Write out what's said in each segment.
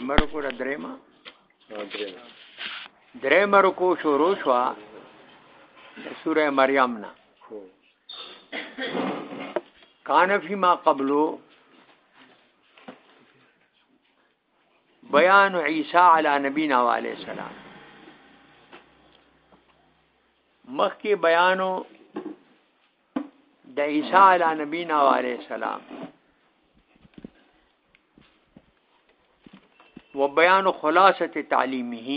مرو کو درېما درېما درېما رکو شروع شو سوره مریم نه کان فی ما قبلو بیان عیسی علی نبینا علیہ السلام مخکې بیانو د عیسی علی نبینا علیہ السلام و بیان خلاصه تعلیمه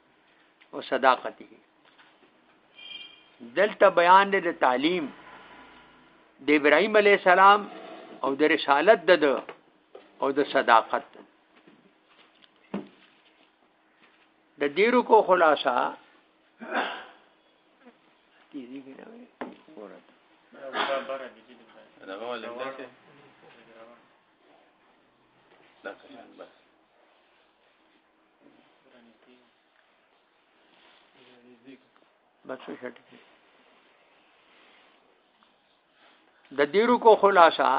او صداقته دلته بیان دی د تعلیم د ابراهیم علی السلام او د رسالت د او د صداقت د دیرو کو خلاصہ تیزی کې نه وي ورته دا کشان بس بچو شټ د دیرو کو خلاصہ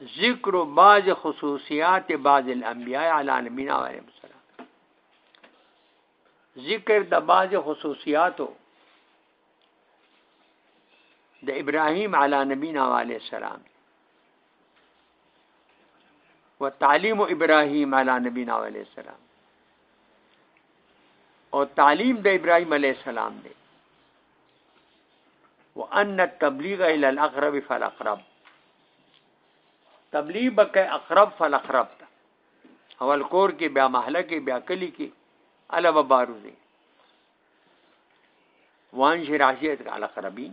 ذکر بعض خصوصیات بعض الانبیاء علی العالمین علیه السلام ذکر د بعض خصوصیاتو د ابراهیم علی نبینا علیه السلام وتعلیم ابراهیم علی نبینا علیہ السلام او تعلیم د ابراهیم علیه السلام دی وان التبلیغ الى الاقرب فالاقرب تبلیغ بک اقرب فالاقرب تا اول کور کې بیا محله کې بیا کلی کې الا مبارزه وان شراشیت علی قربین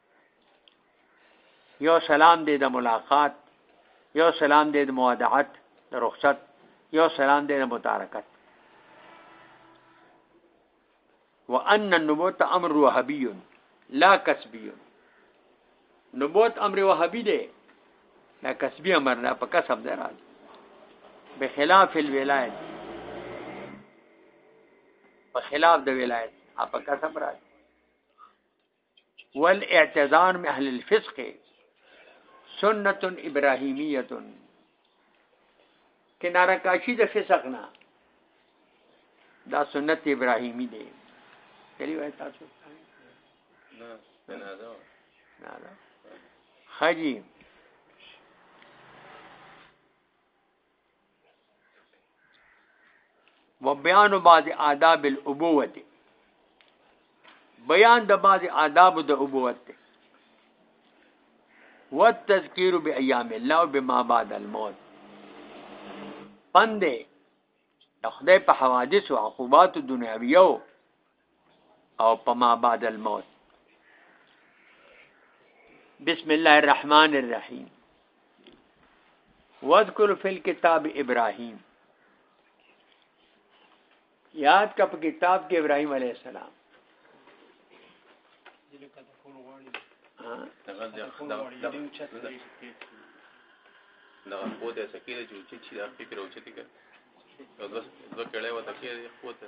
یو سلام دې د ملاقات یو سلام دې د موادعت د رخصت یو سلام دې د متارکت وان النبوت امر وهبي لا کسبي نبوت امر وهبي دی دا کسبي امر نه په کسب نه راځي بخلاف الولایت په خلاف د ولایت په کسب راځي والاعتذار من اهل الفسق سنت ابراهیمیه کناره کاشی د فسق نه دا سنت ابراهیمی دی کلی وای تاسو نه نه دا نه دا خاجی و بیان بعض آداب الابوت بیان د بعض آداب د ابوت ته والتذکیر بایام الله بما بعد الموت پندې د خدای په حوادث او عقوبات دنیاویو او په ما بعد الموت بسم الله الرحمن الرحیم واذکر فی الكتاب ابراهیم یاد کا په کتاب کې ابراهیم علی السلام دا خو دې سکیره چې چې دا فکر او چې دې کړ نو دوه دوه کړه و تکیه خو ته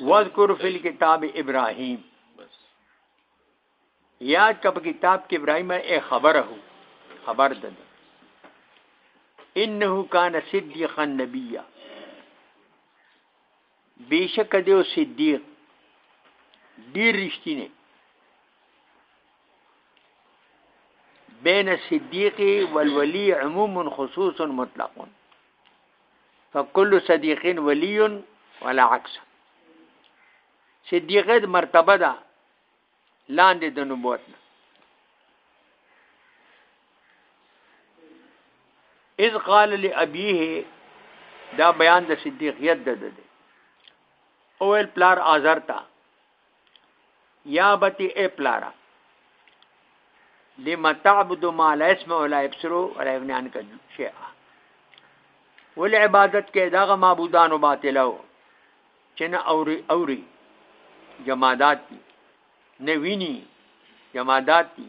واذکر فی الكتاب ابراهیم یاد کپ کتاب کې ابراهیم اے خبره خبر ده انه کان صدیقا نبیا بیشک دیو صدیق ډیر رښتینه بین صدیقی والولی عموم خصوص مطلقون فکل صدیق ولی ولا عکس صدیقه د مرتبه ده لاندې د نبوت نه اذ قال لابيه دا بیان د صدیقیت د ده او ال پلار آزر تا یا بتی ای پلارا لما تعبد ما لا اسم ولا ابصر ولا يغني عنك شيئا ول عبادت کې دغه معبودانو باطلو چې نه اوري اوري جمادات دي نه ویني جمادات دي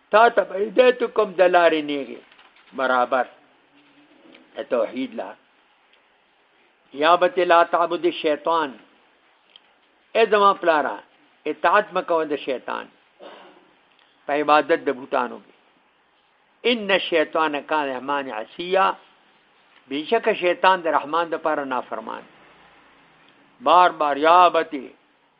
تا ته به هدایت کوم د لارې نیغې برابر د توحید لار یا به لا تعبد شیطان ای زما پلارا اطاعت مکوه د شیطان په عبادت د بوتانو کې ان الشیطان کان رحمان عصیا بیشک شیطان د رحمان د پاره نافرمان بار بار یا بتی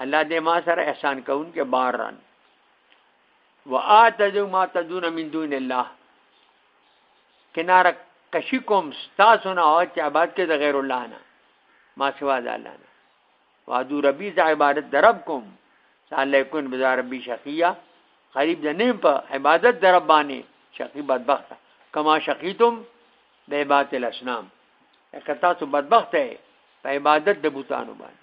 الله دې ما سره احسان کوونکې باران واتذو ما تدون من دون الله کناره کشی کوم تاسو نه او چې عبادت کې د غیر الله نه ما سوا د الله نه وادو ربي ز عبادت درب کوم صالح کن بزار ربي شقیا غریب د نیم په عبادت درب باندې شقی بدبخت کما شقیتم به عبادت الاسنام کتا سو بدبخت ہے په عبادت د بوتانو باندې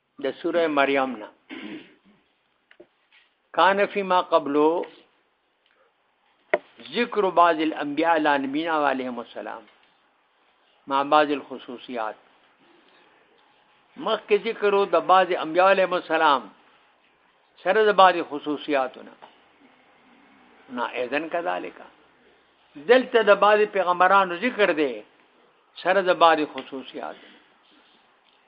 د سوره مریم نه کان فيما قبلو ذکر بعض الانبیاء علی نبینا علیهم السلام مع بعض الخصوصیات مخکې ذکر د بعض انبیاء علیهم السلام سره د بعض خصوصیاتونه نا اذن کذالک دلته د بعض پیغمبرانو ذکر دی سره د بعض خصوصیات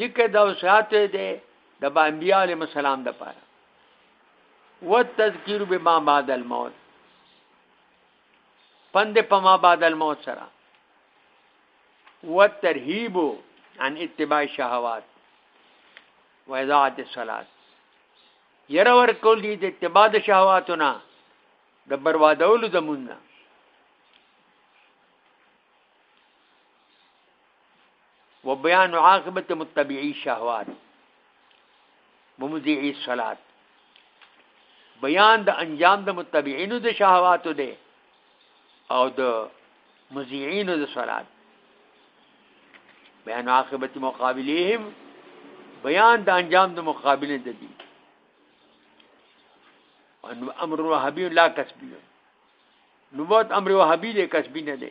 ذکر دا اوصحات دی د بانبیا علیه السلام د پاره و تذکیر بما بعد الموت پند په ما بعد الموت سره و ترهیب عن اتباع شهوات و اذاعت الصلات ير ور کول دي د اتباع د شهواتونه د بربادولو د مونږه و بیان عاقبت متبعی شهوات ممزعی صلات بیان د انجام د متبعینو د شهواتو دی او د مزیعینو د صلات بیان عاقبت مقابلهم بیان د انجام د مقابله د دي ان امر وهبي لا کسبي نبوت امر وهبي له کسبي نه دي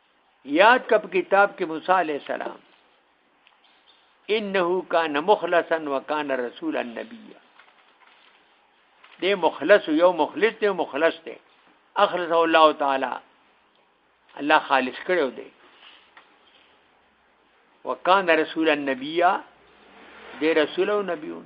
یاد کپ کتاب کې موسی علی السلام انه کان مخلصا وکان رسول النبی دې مخلص یو مخلص ته مخلص ته اخلص الله تعالی الله خالص کړو دې وکان رسول النبی دې رسول او نبیون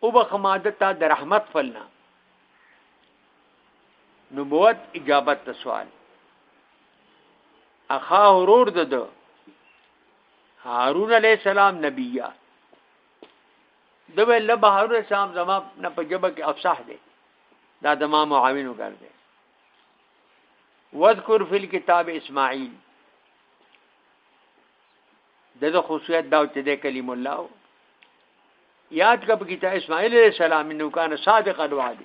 او بخمادتا د رحمت فلنا نبوت اجابت ته سوال اخا ورور د ده هارون علیہ السلام نبیه د ویل له هارون السلام زما نه په جبه کې افصح دی دا زما معاون وګرځي واذکر فی الكتاب اسماعیل دغه خصوصیت دا چې د کلیم الله و یاد کا پکې چې اسماعیل علیہ السلام نو کان صادق الوعد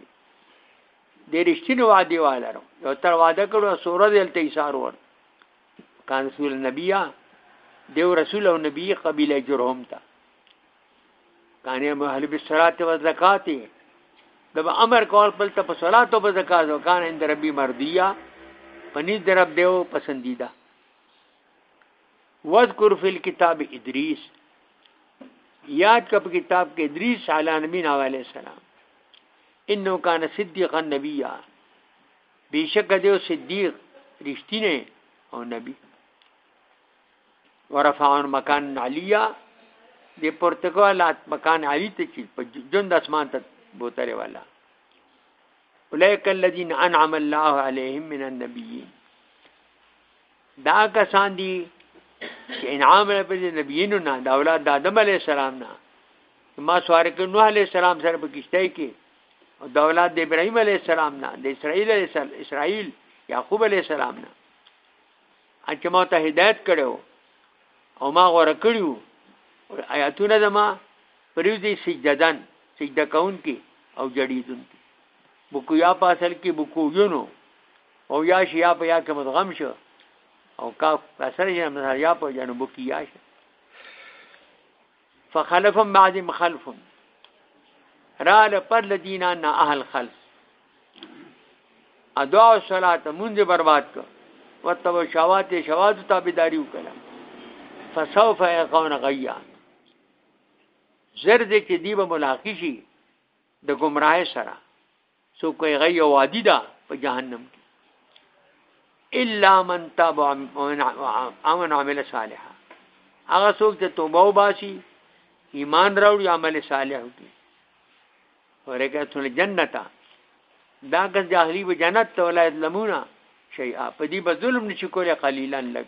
د رښتینو وعده والو یو تر وعده کړو سوره دل ته ایثار ور کان رسول نبیا دیو رسول او نبی قبیله جرهم تا کان یې مهل بالصلات و زکات د امر کول په ته په صلات او زکات او کان اند ربی مردیا پنځ درب دیو پسندیده وذکر فی الكتاب ادریس یاد کپ کتاب کې ادریس علی نبی نو علی السلام انه کان صدیقا نبیا بیشک دیو صدیق رښتینه او نبی ورفعن مکان علیا د پرتګال مکان علی ته چې په جند اسمان ته بوتره والا اولئک الذین انعم الله علیهم من النبیین دا کسان دي چې انعام را پېژې نبیینو نه د اولاد د آدم علی السلام نه ما سوار کې نوح علی السلام سره په کشته کې او د اولاد د ابراهیم علی السلام نه د اسرائیل علی اسرائیل یعقوب علی السلام نه چې ما ته هدایت کړو او ما غوړه کړیو آیاتونه زما پریوزي سجددن سجده کون کې او جړیدون کې بکو یا پاسل کې بکو یونو او یا شي یا په یا کې مدغم شو او کاف کسر یې مثلا یا په جنوب کې یا شي فخلف بعد مخلف را ل پر لدینا نه اهل خلف ادا او صلات مونږه برباد کړ وتو شوات شواد تابعداري وکړه فسوف يقون غيا زرد چې دی به ملاقات شي د گمراهی سره سو کوي غي وادي ده په جهنم کې الا من تاب امن عمل صالحا هغه څوک چې توبه وباسي ایمان راوړي عمل صالح وکړي ورګه ټول جنته دا کس د اهلی به جنت ته ولایت لمونه شي په دې به ظلم نشي کولای قلیلا لګ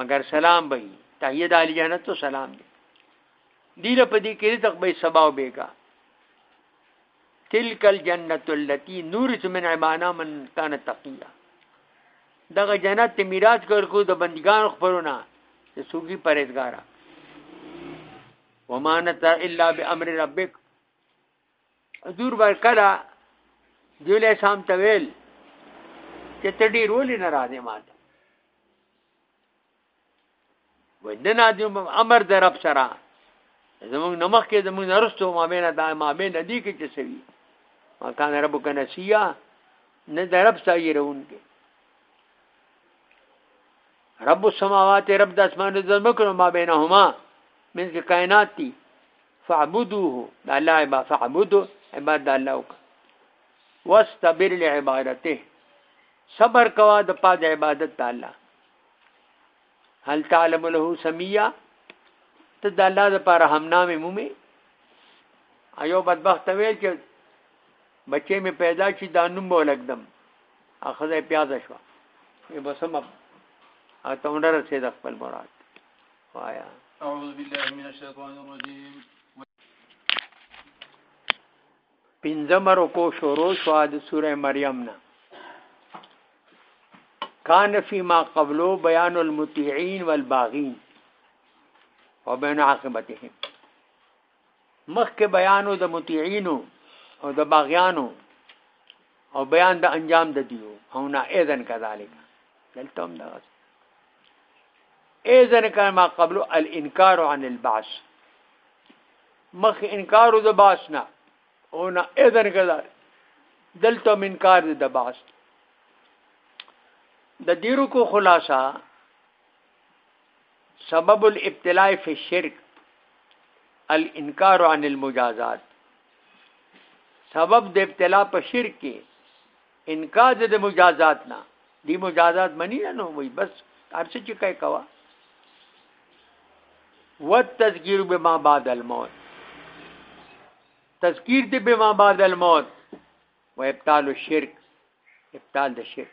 مگر سلام به تحیه د علی جنت تو سلام دی دی له پدې کې رزق به سبا او بیګا تلک الجنت التي نورث من عبانا من كان تقيا دغه جنت ته میراث ورکو د بندگان خبرونه چې سوګي پرهیزګارا ومانت الا بامر ربک حضور ورکړه دیولې سام ته ویل چې ته ډیر ولې ناراضه ماته ودنا دی امر در رب سره زمونږ نمخ کې زمونږ نرستو ما بین دا ما بین دی کې چې سوي ما کان رب کنه سیا نه در رب سایه رون کې رب السماوات رب د اسمان د زمکو ما بینهما من کې کائنات دي فاعبدوه د الله عبادت فاعبدو عبادت د الله وکړه واستبر لعبادته صبر کوا د پاد عبادت تعالی هل تعلم له سمیا ته د الله لپاره هم نام مومي ایو بدبخت ویل چې بچې مې پیدا چې دا نوم ولګدم اخزه پیاز شو به سم اته اونره سي د خپل مراد وایا اعوذ بالله من الشیطان الرجیم پنځم رکو شروع شو د سوره مریم نه کان فيما قبلو بیان المطیعين والباغین وبین عاقبتهم مخکې بیانو د مطیعینو او د باغیانو او بیان د انجام د دیو او نه اذن کذالک دلته هم دا اذن کما قبل الانکار عن البعث مخ انکار د بعث نه او نه اذن کذالک دلته هم انکار د بعث د دیرو کو خلاصہ سبب الابتلاء فی الشرک الانکار عن المجازات سبب د ابتلا په شرک کې انکار د مجازات نه دی مجازات منی نه نو وای بس ارڅ چې کوي کوا والتذکیر بما بعد الموت تذکیر دی بما بعد الموت و ابطال الشرک ابطال د شرک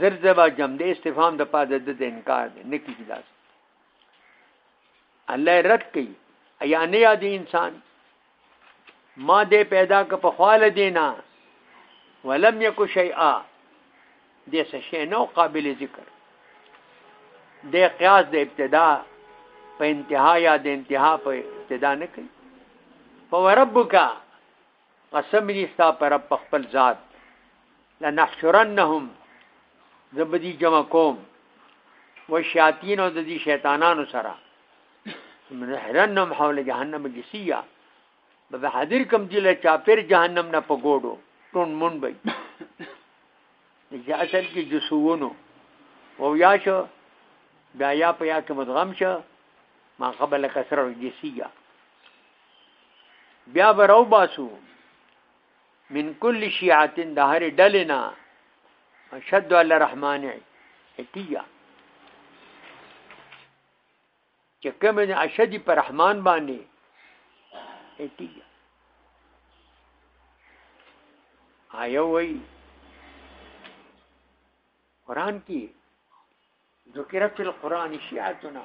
زر زبا جم د استفهام د پاز د د انکار دی نکی کی داس الله رد کوي ایا نه یاد انسان ما دې پیدا ک په خواله دینا ولم یک شیئا دې څه شی نو قابل ذکر دې قیاس د ابتدا په انتها یا د انتها په ابتدا نه کوي فوربک قسم دي ستا په رب په خپل ذات لنحشرنهم زه به دي جمع کوم و شیاطین او د دې شیطانانو سره منحرنهم حول جهنم جسیا به حاضر کم دی له چاپیر جهنم نه په ګوډو ټون مون بې چې اصل کې جسوونو او یا شو بیا یا په یا کې مدغم شو ما قبل کسر جسیا بیا به راو باسو من کل شیعتن د هر ډلې نه اشد علی الرحمن اتیا چې کوم د اشد پر رحمان باندې اتیا آیا وای قران کې ذکر فی القران شیعتنا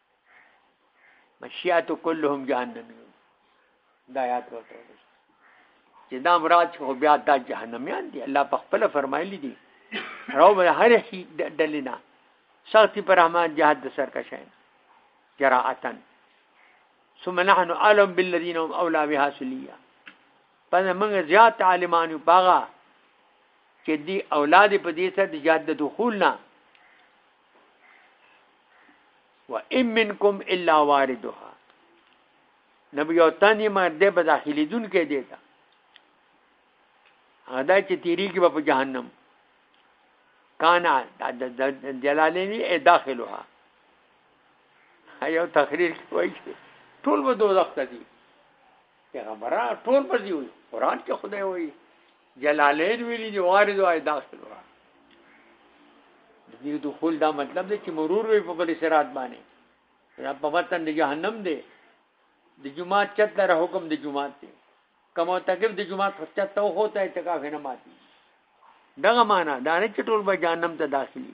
مشیات کلهم جهنميون دا یاد ورته چې دا مراد خو بیا دا جهنميان دي الله په خپل فرمایلی دي راو به هر شي دلینا سختی پر رحمان جهاد د سرکشین جراءتن ثم نحن علم بالذین هم اولا بها سلیه پس موږ زیات عالمان یو پاغه چې دی اولاد په دې سره د جهاد د دخول نه و ام منکم الا واردها نبی او تانی مر دې به داخلي دن کې دی دا ادا چې تیری کې په جهنم کانا جلالین ای داخلها ایو تقریر کوي ټول به دوزخ ته دي پیغمبره ټول به دي قرآن کې خدای وایي جلالین ویلی دی وارد او داخل وا دې دخول دا مطلب دی چې مرور وي په بل صراط باندې دا په وطن د جهنم دی د جمعات چت لره حکم د جمعات دی کوم تکلیف د جمعات چت ته خو ته اعتکاف نه ماتي دغه معنا دا نه چې ټول به جهنم ته داخلي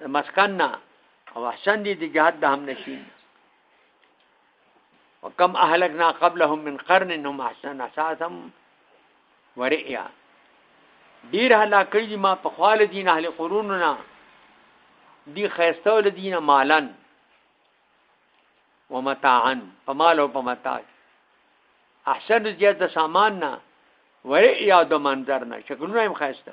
د مسکن نه او احسن دي د جهاد د هم نشین وکم اهلکنا قبلهم من قرن هم احسن اساسم ورئیا ډیر هلاک کړي دي ما په خال دین اهل قروننا دی خیسته ول دینه مالن ومتاعن په مال او په متاع احسن زیات د سامان نه ورئیا د منظر نه شکلونه هم خیسته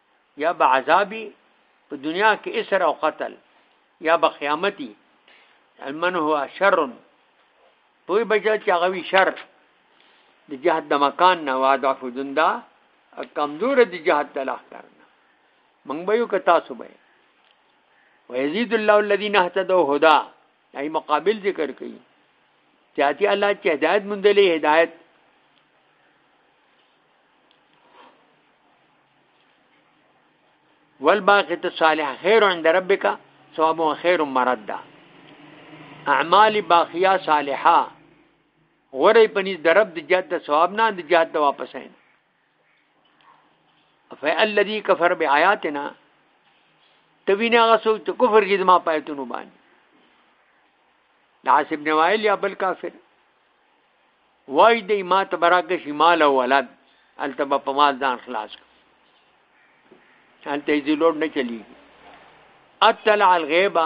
یا به عذابی په دنیا کې اسر او قتل یا به قیامتي المن هو شر پوی بچا چې هغه وی شر د جهاد د مکان نه واضح جندا کمزور د جهاد د لاخ کرنا من به یو کتا سو به ويزيد الله الذين اهتدوا هدى ای مقابل ذکر کوي چاته الله چې هدایت مونږ له هدایت والباقیت الصالح خیر عند ربک ثواب و خیر مردا اعمال باقیه صالحه غره پنځ درب د جهاد د ثواب نه د جهاد د واپس اين فالذي كفر بآياتنا توینا غسو چې کفر کې ما پایتونو باندې ناصب نوایل یا بل کافر وای دی ما ته براکه شي مال او ولد هلته به په مال ځان خلاص کړم هلته یې لوډ نه چلیږي اطلع الغیبه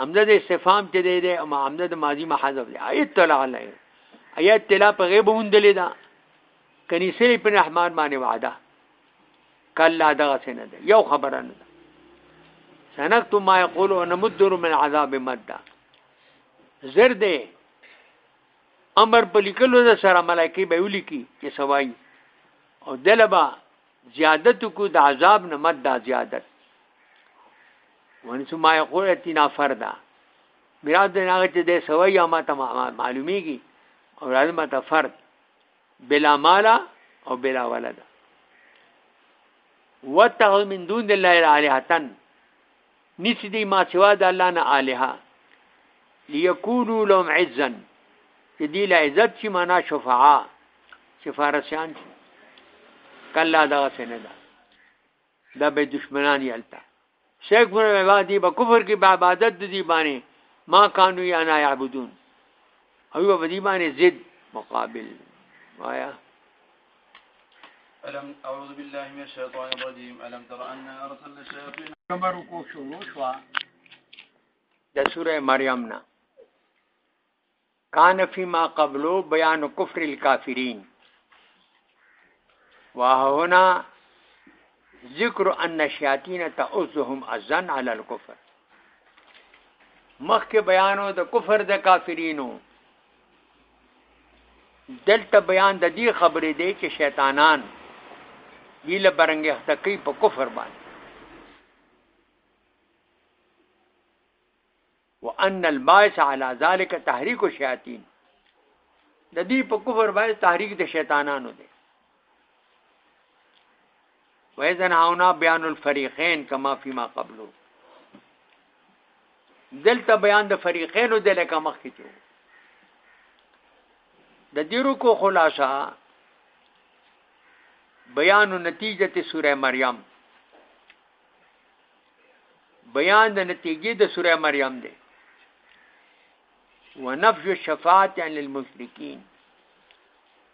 همدا د استفهام چې دی دی اما همدا د ماضی محذف دی اطلع علی ایا اطلاع په غیب وندلې ده کني سری په رحمان باندې وعده کله دغه سینه ده یو خبره نه ده سنکتم ما یقول ونمدر من عذاب مده زر دی امر په لیکلو د سره ملایکی به ولیکي چې سوای او دلبا زیادت کو د عذاب نه مد دا زیادت ونسو ما یقول اتینا فردا مراد نه هغه چې د سوای یا ما ته معلومیږي او راځي ما ته فرد بلا مالا او بلا ولد وتغ من دون الله الهه نیسی دی ما سوا د الله نه الها ليكونوا لهم عزا چې دی له عزت شي معنا شفاعه سفارسیان شي کله دا سنه ده دا به دشمنان یلتا شیخ پر عبادی په کفر کې په عبادت د دی باندې ما کانو یا نه یعبدون او په دی باندې ضد مقابل وایا الم اعوذ بالله من الشیطان الرجیم الم تر ان ارسلنا الشیاطین کمر کو شروع شو د سوره مریم نه کان فيما قبلو بیان کفر الكافرین وهنا ذکر ان الشیاطین تعذهم ازن علی الكفر مخکې بیانو د کفر د کافرینو دلته بیان د دې خبرې دی چې شیطانان دی له برنګ اختکی په کفر باندې وان الباعث على ذلك تحريك الشياطين د دې په کفر باندې تحریک د شیطانانو دی وایزن هاونا بیان الفریقین کما فيما قبلو دلته بیان د فریقینو د لکه مخ کې جو د دې رکو خلاصہ بیان نتیجه سوره مریم بیان د نتیجې د سوره مریم دی ونفي الشفاعه عن المشركين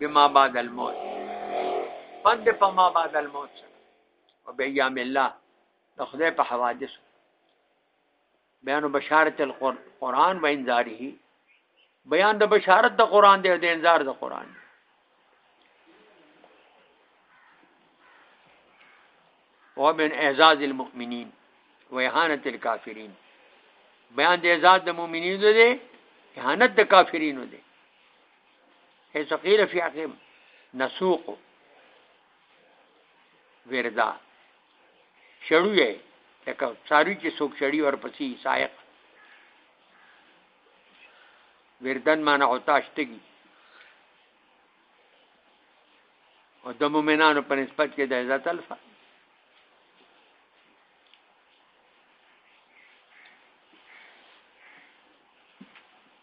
بما بعد الموت پند په ما بعد الموت سره او بیا یام الله د خدای په حوادث بیان بشارت القرآن و انذاره بیان د بشارت د قرآن دی د انذار د قرآن دی ومن اعزاز المؤمنین و اهانت الكافرین بیان د اعزاز د مؤمنینو دی اهانت د کافرینو دی حيث قيل في عقيم نسوق وردا شړو یې لکه ساری چې څوک شړی ورپسې سائق وردن معنا او تاشتګي او د مؤمنانو په نسبت کې د عزت الفا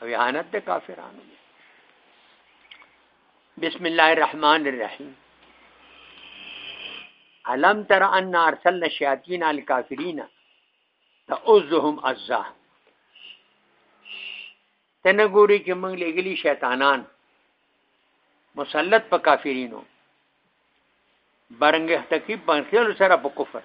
او اهانت د کافرانو دی بسم الله الرحمن الرحیم علم تر ان ارسلنا شیاطین الکافرین تعوذهم ازا تنه ګوري چې موږ لګلی شیطانان مسلط په کافرینو برنګه تکي پنځل سره په کفر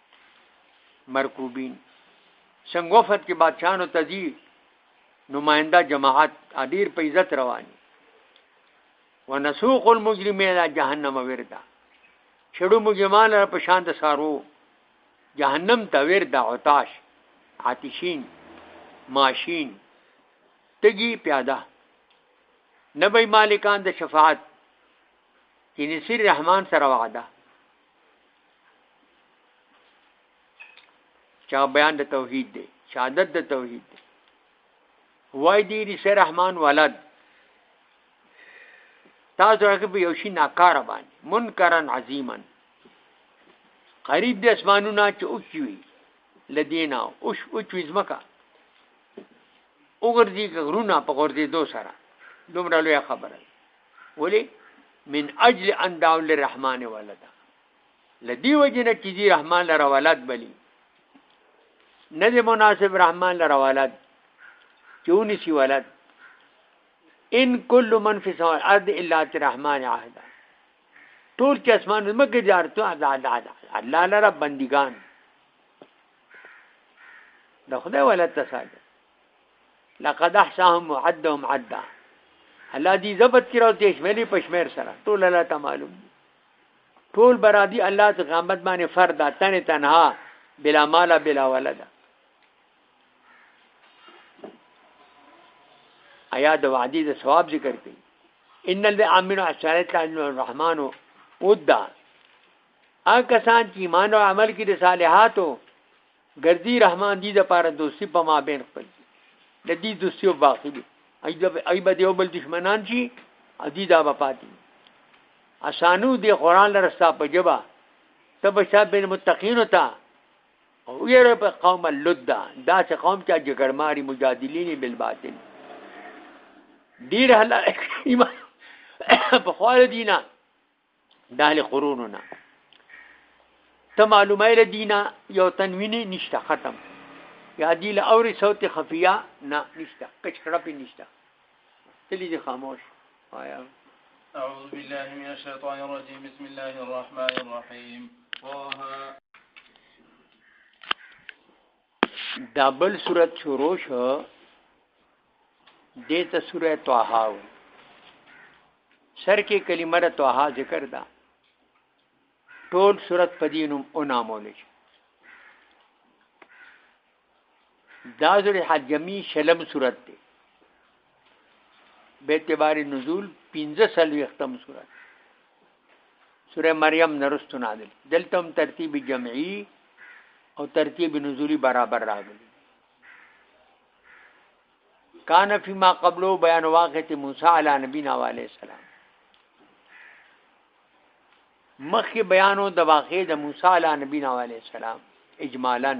مرکوبین سنګوفت کې بادشاہانو ته دی نماینده جماعت ډیر په عزت رواني ونسوق المجرمین الى جهنم وردا شړو مجرمان په شان د سارو جهنم ته وردا عطاش عاتشین ماشین تګي پیاده نبی مالکان د شفاعت چې نصیر رحمان سره وعده چا بیان د توحید دی شهادت د توحید دی وای دی رسول رحمان ولد تاسو هغه به یو شي ناکار باندې منکرن عظیما قریب د اسمانونو چې اوچوي لدینا اوش اوچوي زمکا وګرځي که غرونه په غورځېدو سره دومره لویه خبره ده ولې من اجل ان دعو للرحمن ولدا لدی وجنه چې دی رحمان لره ولد بلی نه دی مناسب رحمان لره ولد چونی سی ولد ان کل من فی سوال ارض الا الرحمن عهد ټول چې اسمان مګ جارته الله لره بندگان د خدای ولادت ته ساجد لقد احصاهم وعدهم عدا الله دې ضبط کړي او دې شمېرې په شمېر سره ټول الله ته معلوم دي ټول برادي الله ته قیامت باندې فرد تن تنها بلا مال بلا ولد آیا د وعدې د ثواب ذکر کړي ان الذي امنوا الصالحات الرحمن ودا هغه کسان چې ایمان او عمل کې د صالحاتو ګرځي رحمان دي د پاره دوستي په ما بین خپل دي د دې دوستي او باقی دي ای به دیو بل دشمنان شي او دي دا به پاتې اسانو دی قران لرستا په جبا تب شاب بن متقین تا او یره په قوم اللدا دا چې قوم چې جګړماري مجادلین بالباطل ډیر هلا ایمان په خور دینه د اهل قرونو نه ته معلومه له دینه یو تنوینی نشته ختم یا دی له اوري صوت خفیه نه نشته کچ کړه پی نشته تلی دې خاموش آیا أعوذ بالله من الشيطان الرجيم بسم الله الرحمن الرحيم طه دا بل صورت شروع شو دې ته سوره طه وي سر کې کلمه د طه ذکر ده ټول صورت په دینم او نامول شي دا ذل حجمی شلم صورت دی به اعتبار نزول 15 سلوختم سوره سوره مریم نرستو نازل دلته هم ترتیب جمعي او ترتیب نزولی برابر راغلی کان فی ما قبلو بیان واقعت موسی علی نبینا علیہ السلام مخی بیانو د واقع د موسی علی نبینا علیہ السلام اجمالاً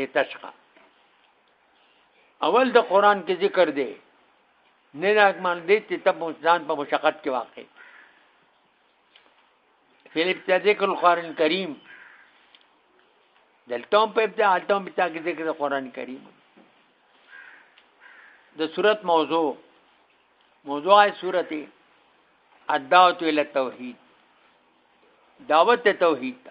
لتشقى اول د قران کې ذکر دی نه راکمان دې چې تب ځان په مشقت کې واقع فلپ ته ذکر القرآن کریم دلته په ابتدا الته په تا کې ذکر القرآن کریم د صورت موضوع موضوع ہے صورت الدعوت الى التوحید دعوت توحید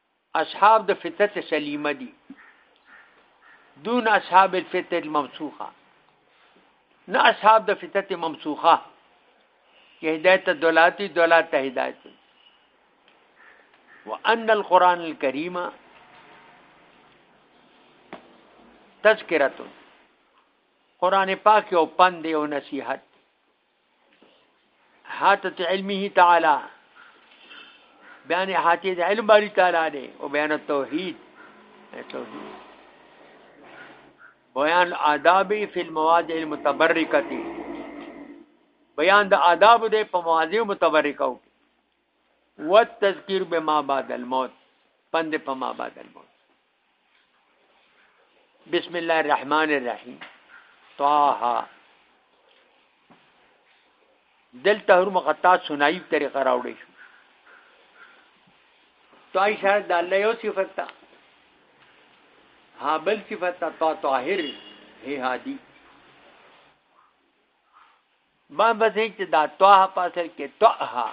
اصحاب د فطرت سلیمه دي دون اصحاب الفطرت الممسوخه نه اصحاب د فطرت ممسوخه چې هدایت دولاتي دولات ته هدایت وان القران الكريم تذکرتون قران پاک یو پند او نصیحت حاتت علمه تعالی بیان حاتی د علم باری تعالی دی او بیان توحید توحید بیان آداب فی المواضع المتبرکه بیان د آداب د په مواضع متبرکه او و تذکر بما بعد الموت پند په ما بعد الموت بسم الله الرحمن الرحیم طه دلته هر مقطع سنایب طریقه راوړی شو تو اشاره د الله یو صفت تا ها بل صفت تا طاهر هی هادی ما بس هیچ چې دا طه په اصل کې طه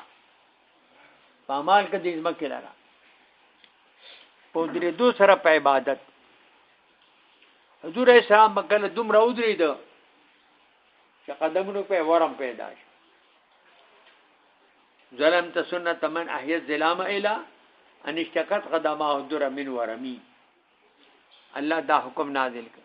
په مال کې د ځمکې لاره په درې دو سره په عبادت حضور اسلام مکل دومره ودرید چې قدمونو په ورم پیدا شو ظلم ته سنت من احیا الظلام الا ان اشتقت قدمه در من ورمی الله دا حکم نازل کړ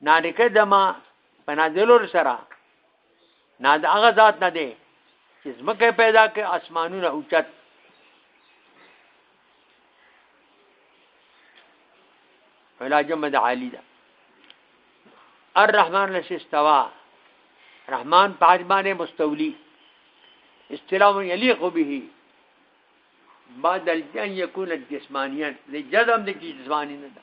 نارکه دما په نازلور سره نه د هغه ذات نه دی چې زمکه پیدا کړي اسمانونه اوچت ولا جمد عالی ده الرحمن لسی استوا رحمان پاجمان مستولی استلام یلیق به بعد ان یکون جسمانیا لجزم د جسمانی نه ده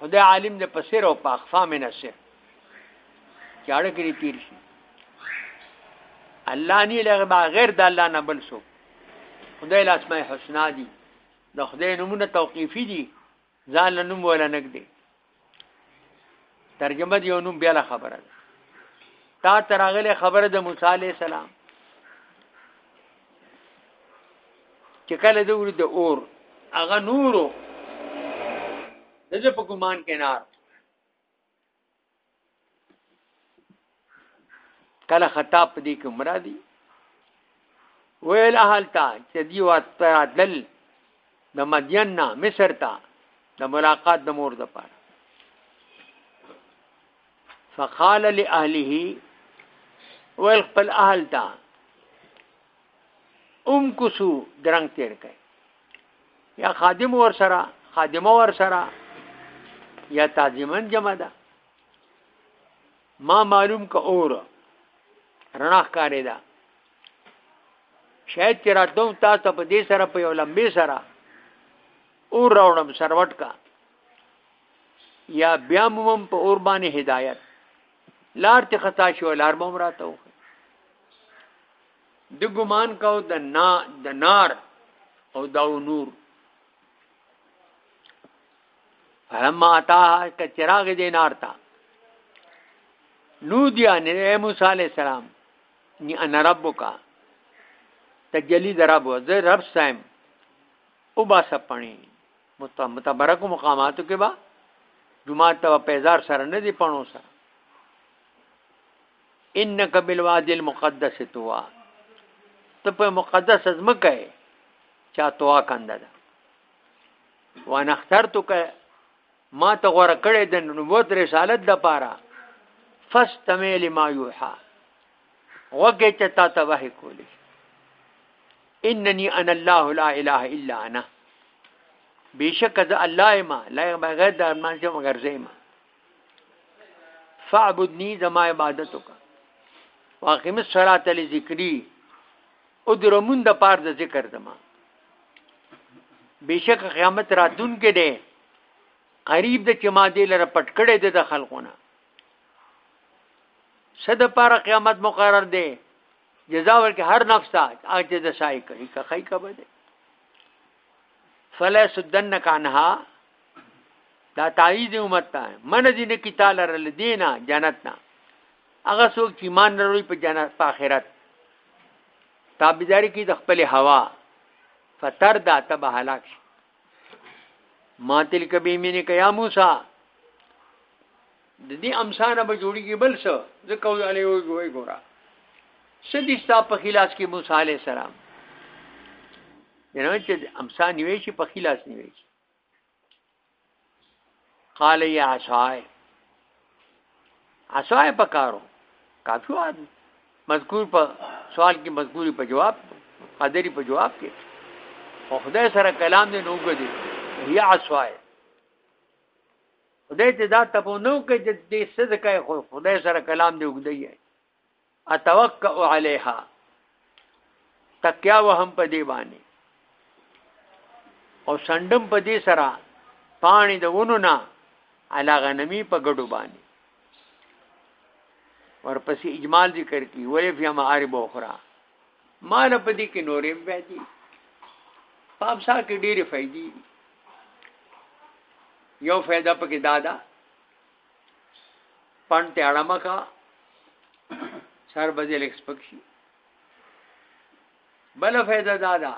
خدای عالم د پسیر او پاخفا مې نسر چې اړه کې تیر شي الله نه لغه ما غیر د الله نه بل سو خدای له اسماء الحسنا دي د خدای نمونه توقیفي دي ځان له نوم ولا نګدي ترجمه دی نوم بیا له خبره ده تا تراغله خبره د موسی عليه السلام چې کله د ورته اور هغه نورو دغه په ګمان کې نار کله خطاب دې کې مرادي ویل اهل تا چې دی واتل د مدین نه مصر ته د ملاقات د مور د پاره فقال لاهله ویل خپل اهل ته ام کوسو درنګ تیر کړي یا خادم ور سره خادمه ور سره یا تعظیمن جمع ده ما معلوم که اور رڼا ښکارې ده شاید چې راتلوم تاسو ته په دې سره په یو لمبې سره اور راوړم سروټ کا یا بیا مومم په اور باندې هدایت لار ته خطا شو لار به مراته وخه د ګمان کو د نا د نار او دا نور فلما اتا کچراغ دې نار تا نو دی ان موسی علی السلام نی انا ربک تجلی درب زه رب سایم او با سپنی متبرکو مقاماتو کې با جمعه ته پیزار سره نه دی پڼو سره انک بالواد المقدس توا ته په مقدس ازمکه چا توا کنده ده وانا اخترتک ما ته غوړه کړې د نبوت رسالت د پاره فاستمع لما یوحى وګه چې تا تباہ کولی انني انا الله لا اله الا انا بیشک ذا الله ما لا بغیر د ارمان چې مگر زېما فاعبدني زما عبادت وکړه واقیم الصلاه لذکری او درمون د پار د ذکر دما بیشک قیامت راتون کې ده قریب د چې ما دې لره پټکړې ده د خلقونه صد پر قیامت مقرر دی جزا ورکه هر نفس ته اجه د سای کوي که خی کبه دی فلا سدن کانها دا تایید امت ته من دین کی تعالی رل دینا جنت نا هغه څوک چې ایمان لري په جنت په آخرت تابعداري کی د خپل هوا فتر دا تبه هلاک شي ما تلک بیمینه که یا موسی د دې امسانه به جوړیږي بل څه ځکه او علی وی ګوي ګورا سدي ستا په خلاص کې موسی علی السلام یعنی چې امسان نیوي شي په خلاص نیوي شي قال یا عصای عصای پکارو کافی واد مذکور په سوال کې مذکوری په جواب قدری په جواب کې او خدای سره کلام دې نو غدي یا عصای خدای ته دا تپو نو کې چې دې صدقه خدای سره کلام دې وګدی اتوکا علیها تکیا وهم په دی باندې او سندم په دې سره پانی د ونو نه علا غنمی په ګډو باندې ورپسې اجمال ذکر کی وې فیا معارب اخرى مال په دې کې نورې وځي پام سا کې ډېرې فائدې یو فائدہ پکې دادا پن ته اړه مکا سر بځې لیکس پکشي بل فائدہ دا ده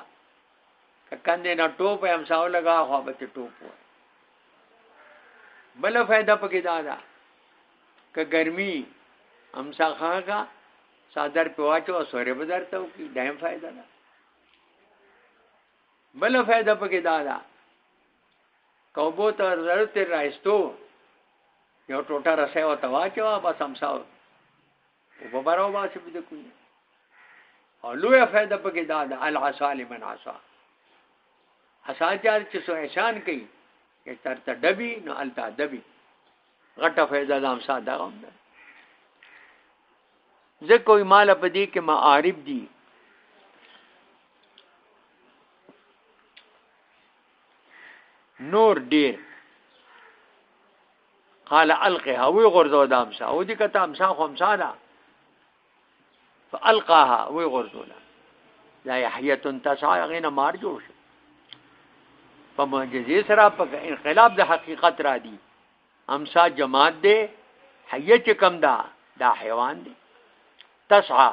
کندې نه ټوپ هم ساو لگا خو به ته ټوپ وای بل فائدہ پکې دا ده ک ګرمي هم ساخه کا صادر په واچو سورې بازار ته کی دایم فائدہ ده بل فائدہ پکې دا ده کوبو ته زړه تر راستو یو ټوټه رسې و ته واچو با سمساو او په بارو با چې بده کوی او لوی فائدہ پکې دا د العصا لمن عصا اساجار چې سو احسان کوي چې تر ته دبي نو التا دبي غټه فائدہ دا امسا دا هم ده زه کوئی مال په دې کې معارف دي نور ډیر قال القها وی غرزو د امسا او دي کته امسا خو امسا ده فالقاها وی غرزو ده لا يحيه تسع غین مار جوړ شو په معجزې سره په انقلاب د حقیقت را دي امسا جماعت ده حیه چې کم ده دا حیوان دی تسعا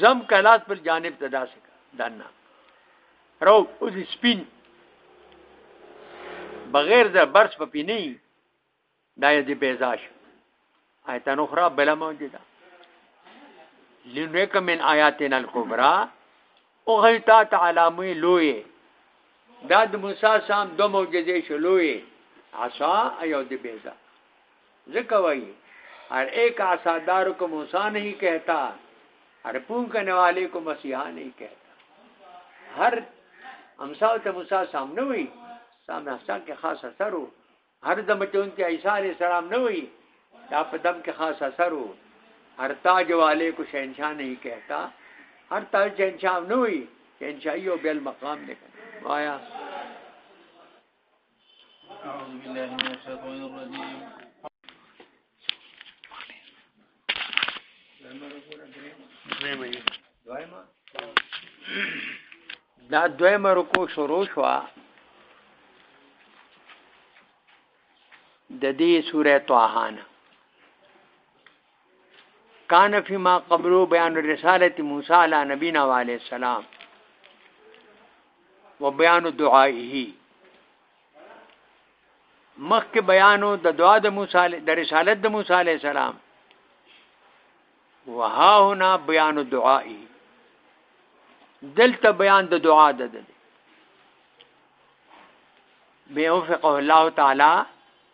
زم کلاس بل جانب ته داسې دنه رو او دې سپین بغیر د برس په پینې دا یې دې بیزاش آیت نو خراب بل موجوده لنوک من آیاتنا الکبرى او غیتا تعالی مې لوی دا د موسی سام دو معجزې شلوې عصا ایو دې بیزاش ځکه وایي اور ایک آسادار کو موسی نه کہتا اور پون کرنے والے کو مسیحا نه کہتا هر امثال ته موسی سام نه وي سام حسن کې خاص اثر وو هر دم چون کې عیسی علی السلام نه وي دا په دم کې خاص اثر وو هر تاج والے کو شهنشاه نه کہتا هر تاج شهنشاه نه وي شهنشاهي او بل مقام نه کړي وایا أعوذ بالله من الشيطان الرجيم دا دویمه رکو شروع شو د دې سوره طه نه کان فی ما قبلو بیان رسالت موسی علی نبینا و علیہ السلام و بیان دعائه مخک بیانو د دعا د موسی د رسالت د موسی علیہ السلام وها هنا بیان دعائه دلته بیان د دعا د ده به وفقه الله تعالی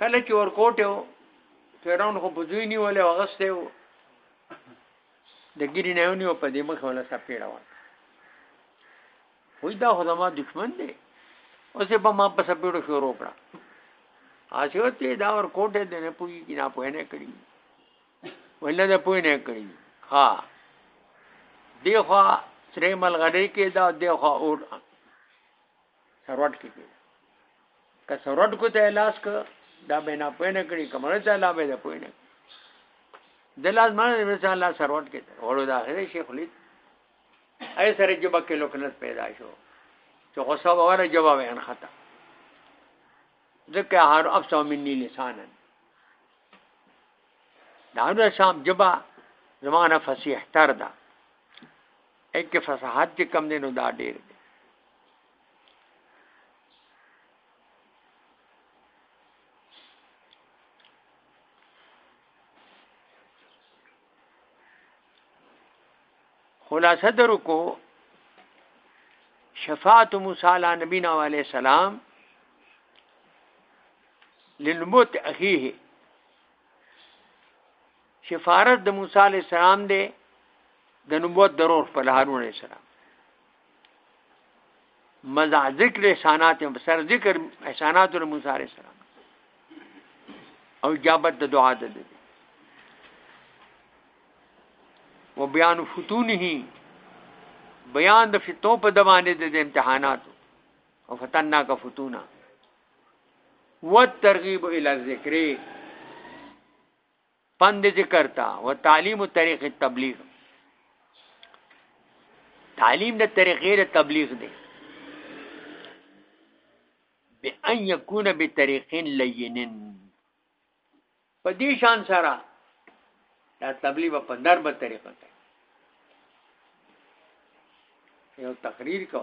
کله چې ورکوټو فرعون خو بزوی نیولې وغسته و د ګری نه ونی په دې مخ ولا سپیړه و وای دا خو زما دشمن دی اوس په ما په سپیړو شروع کړه اچو ته دا ور کوټه دې نه پوي کې نه پوي نه کړی ولا دا پوي نه کړی ها دیخوا سره ملغری کې دا دیخوا اور سروټ کې کې که سروټ کو ته لاس ک دا به نه پوینه کړي کمره ته لا به نه پوینه د لاس باندې به ځان لا سروټ کې ورو دا هره شي خلیت اي سره جواب کې لوکنت پیدا شو چې غصه وره جواب ان خطا ذکر هر افسو مني لسانن دا نو شام جبا زمانه فصیح تر ده اې کې فصاحت چې کم دی نو دا ډېر دی خلاصه درو کو شفاعت موسی علی نبینا علیہ السلام للموت اخیه سفارت د موسی علی السلام دی د نبوت درور په هارون علی السلام مزع ذکر احسانات سر ذکر احسانات د موسی علی السلام او اجابت د دعا ده دی و بیان فتونه بیان د فتو په دوانه د امتحانات او فتننا کا فتونه والترغيب الى الذكر پند ذکر تا و تعلیم طریق تبلیغ تعلیم د طریقې د تبلیغ دی بأن یکون بطریق لینن په دې شان سره دا تبلیغ په نرم طریقه کوي یو تقریر کو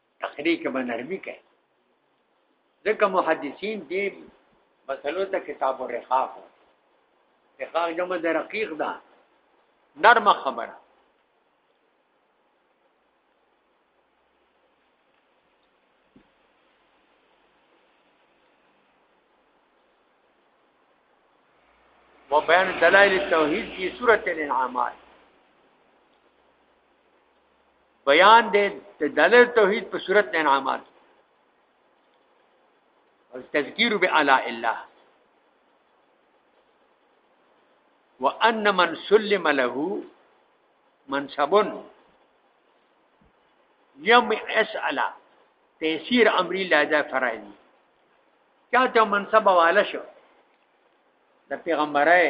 تقریر کې به نرمي کوي ځکه محدثین دې مسلو ته کتاب الرقاق رقاق جمع د رقیق ده نرمه خبره وبيان دلائل التوحيد في سورة الانعامات بیان دی د دلل توحید په صورت د انعامات او تذکیر به الا الله وان من سلم له منصب يم اسال تيسير امر الله ذا فرائض چاته منصب والا شو د پیغمبرای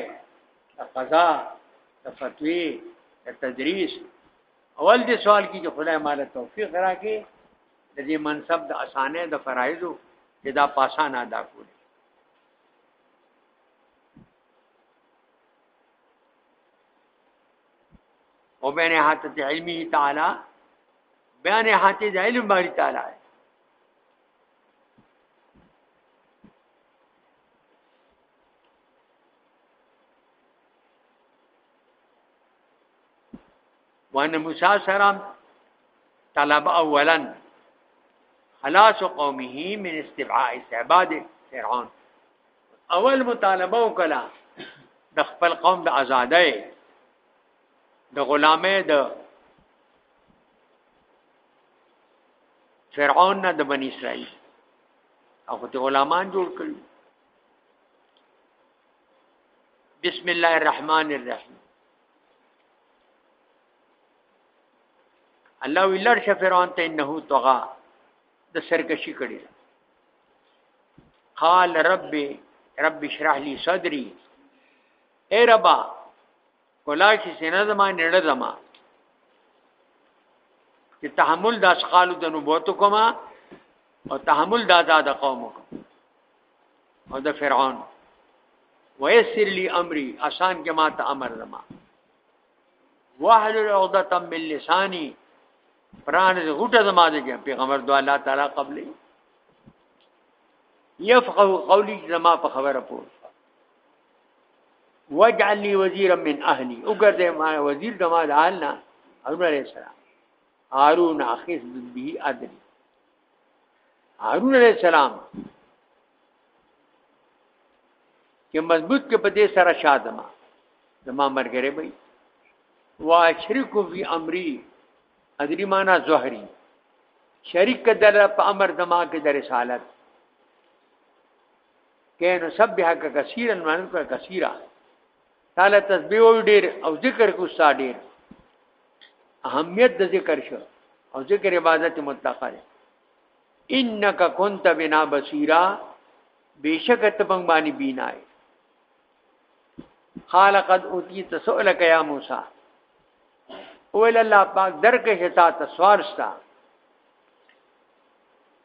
د قضا د فتوی د تدریس اول دې سوال کې چې خدای مال توفیق راکړي د دې منصب د اسانه د فرایضو چې دا پاسانه ادا کړي او بین حاتت علمی تعالی بین حاتت علم باری تعالی وان موسی سره طلب اولا خلاص قومه من استبعاء استعباد فرعون اول مطالبه وکړه د خپل قوم د آزادۍ د غلامۍ د فرعون نه د بنی اسرائیل او خو ته غلامان جوړ کړی بسم الله الرحمن الرحیم الله ویلر شفرون ته انه طغى د سرکشي کړی قال رب رب اشرح لي صدري اے ربا ولا کی سینه زما نړه زما چې تحمل د اشغال د نبوت کوما او تحمل د آزاد قوم او د فرعون ويسر لي امري آسان کې ما ته امر زما واحد العقده من لساني پران غټه زما دې پیغمبر دو الله تعالی قبلي يفقه قولي زما په خبره پوه واجعل لي وزيرا من اهلي وګرځه ما وزير د ما د اهلنا هارون عليه السلام هارون اخذ به ادري هارون عليه السلام کې مضبوط کې په دې سره شادما زما مرګره وي واشرک فی امری ادری معنا زهری شریک دل په امر دما کې د رسالت کې نو سبحک کثیرا معنی کا کثیرا تعالی تسبیح او ډیر او ذکر کو سا ډیر اهمیت د ذکر شو او ذکر عبادت متقر انک کنت بنا بصیرا بیشک ته بنګ باندې بینای قال قد اوتی تسؤلک یا موسی اول الله پاک درکه شتا تسوارستا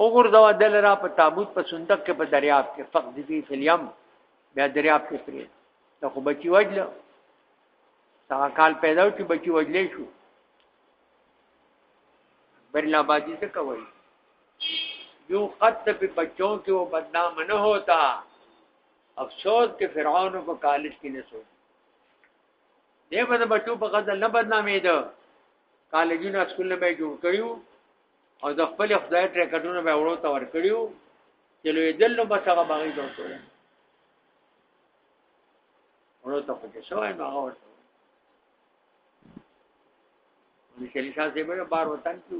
وګرځوا دل را په تابوت په صندوق کې په دریاب کې فقط دی فلیم بیا دریاب کې پرې ته خو بچی وجل تا کال پیدا و چې بچی وجلې شو برلا بازی څه کوي یو قد په بچوں کې و بدنام نه ہوتا افسوس کې فرعون په کالج کې نه سو دې په بچو په قد نه بدنامې ده کالجونه سکولونه به جوړ کړیو او د خپل خدای ټریکټونه به وړو ته ور کړیو چې لوی دل نو بس هغه باغی جوړ کړو وړو ته پکې شوای نو هغه ورته د شری شاه زیبه بار وطن کې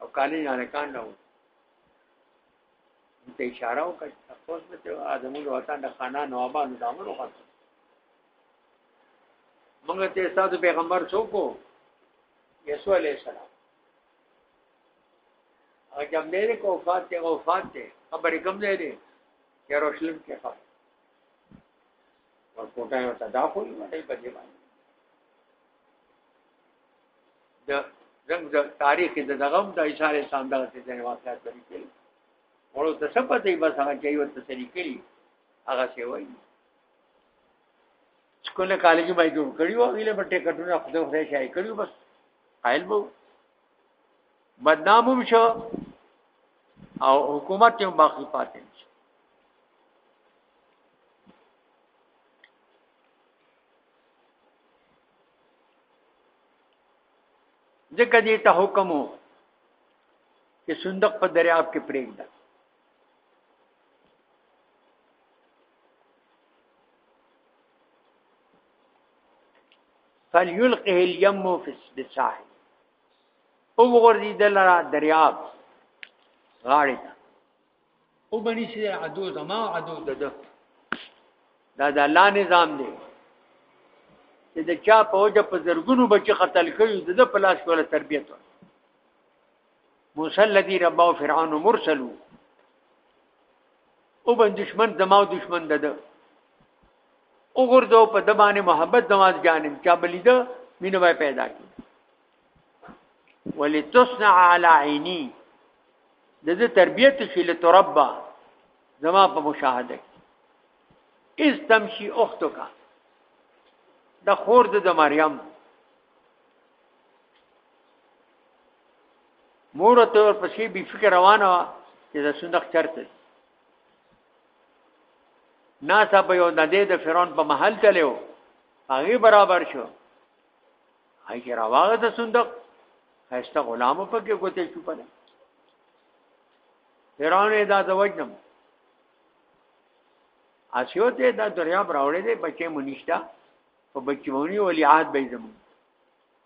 او کالج نه کان نه وو ته اشاره وکړه تاسو ته ادمو وطن د خانان او آباد د امر وکړه موږ ته ساده پیغمبر څوک وو یسوع علیه السلام او جب میرے کو وفات ته وفات ته خبر کم دی دی یروشلم کې خبر ورکوټه یو تداخل وړي په دې باندې د زنګ د تاریخ د دغم د اشاره ساندار ته ځای واقعات لري کړي ورو ته څه پته بس هغه کوي ورته سړي کړي هغه څه وایي سکول کالج به جوړ کړی وو ویله په ټیکټونه خپل خدای شای کړیو بس قائل وو بدنامو شو او حکومت یې باقی پاتې شو ځکه دې ته حکم وو چې صندوق په دریاب کې پرېږده فليلقه اليم في الساحل او غردي دلرا دریاب غاړي ته او بني سي عدو زما عدو دده دا د الله نظام دی چې د چا په وجه په زرګونو بچي قتل کړي د پلاس ولا تربيته موسی الذي رباه فرعون مرسل او بن دشمن زما او دشمن دده او ګردو په د باندې محبت زما جانب چا بلیده مینه به پیدا کی ولتصنع على عيني د دې تربيت شي لتربا زما په مشاهده کې اس تمشي اختو کا د خور د مریم مور ته ور پسې بي فکر روانه وا چې د صندوق چرته ناسا په یو د دې د فرعون په محل تلو هغه برابر شو هاي کې راواغه د صندوق هسته غلامو په کې کوته چوپه ده فرعون دا د وجنم اسیو ته دا دریا براوړې دې بچې مونږتا په بچمونی ولی عاد به زمون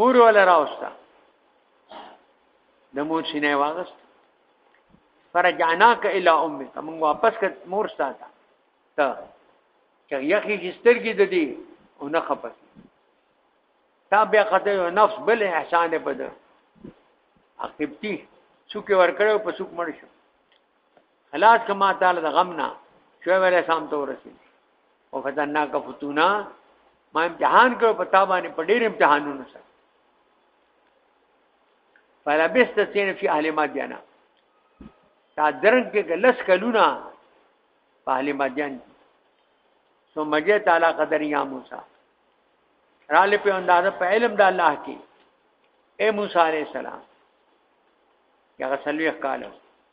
مور ولا راوستا د مور سینې واغست فرجعناک الی امک موږ واپس ک مور ساته ته چې یخی جسترګي د دې او نه خپس تا بیا قضې نفس بل احسان بده اخبتی څوک ورکړو په څوک مړ شو خلاص کما تعالی د غم نه شعیب علیہ السلام ته ورسید او فتنا کا فتونا ما امتحان کړو په تابانه په ډیر امتحانونو سره فلبست سین فی اهل مدینا تا درنګ کې لس کلونه په اهل مدین ثم جئ تعالی قدر یا موسی را لې په اندازه په علم د الله کې اے موسی علیہ السلام هغه سلوي کالو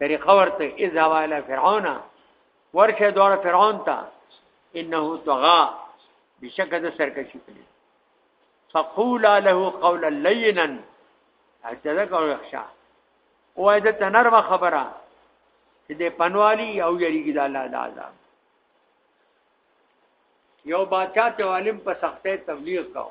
طریقه ورته اذ هوا الى فرعون ورشه دوړه فرعون ته انه طغى بشک د سرکشي کړي فقولا له قولا لینا اجازه کوي ښه او اې د تنرمه خبره چې د پنوالي او یریږي د الله د عذاب یو بادشاہ ته عالم په سختې تبلیغ کاو